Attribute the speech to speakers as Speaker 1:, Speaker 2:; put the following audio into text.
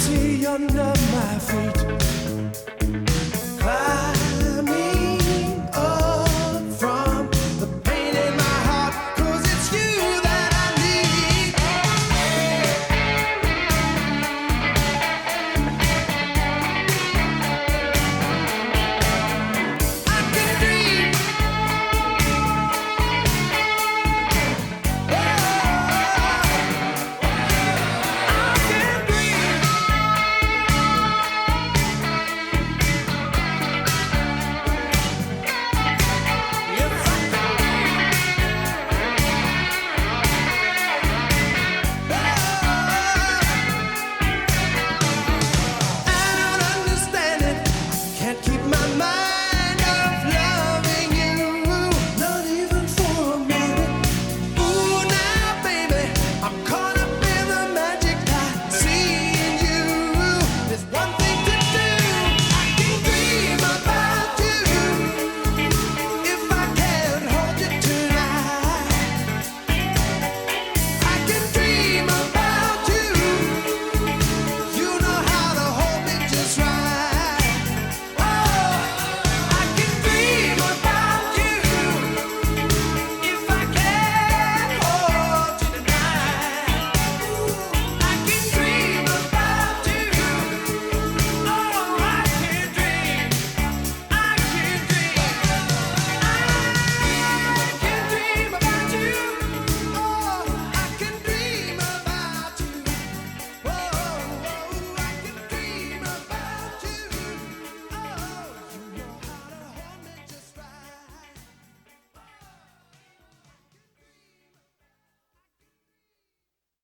Speaker 1: see under my feet.